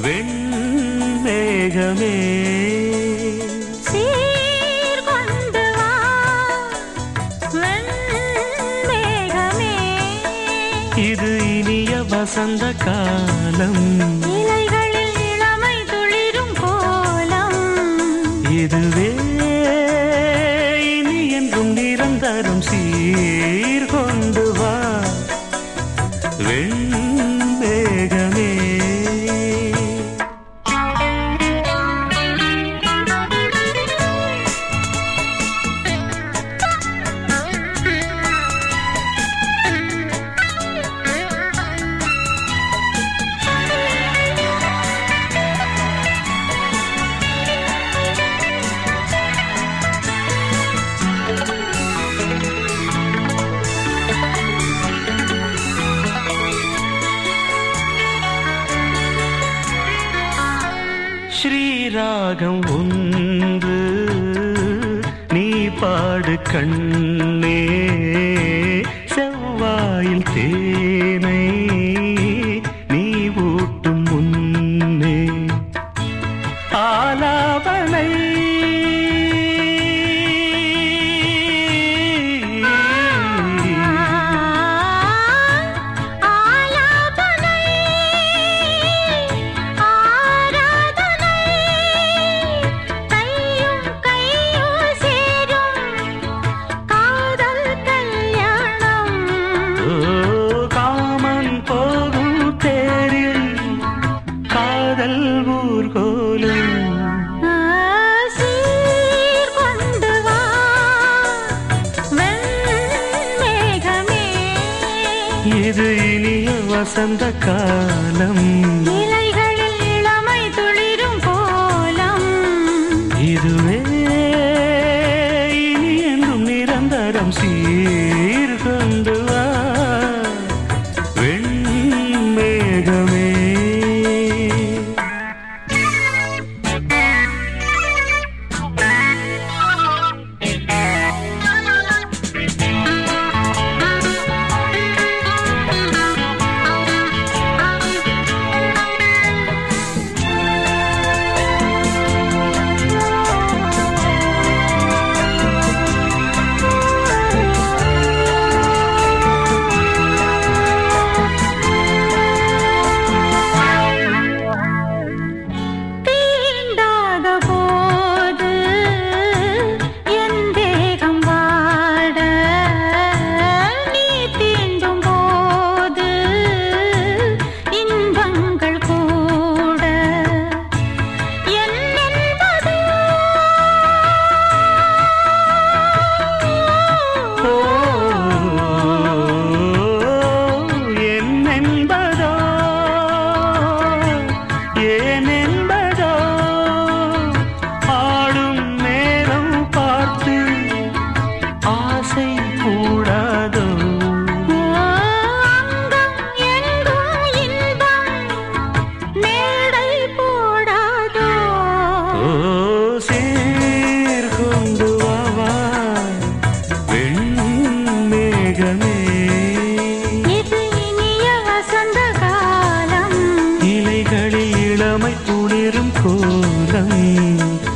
வெண்மேகமே. இது இனிய வசந்த காலம். இலைகளில் இளமை துளிரும் கோலம். இதுவே ஸ்ரீராகம் ஒன்று. நீ பாடு கண்ணே செவ்வாயில் தே வசந்த காலம். இலைகளில் இளமை துளிரும் கோலம். இதுவே இனி என்றும் நிரந்தரம் சீர். need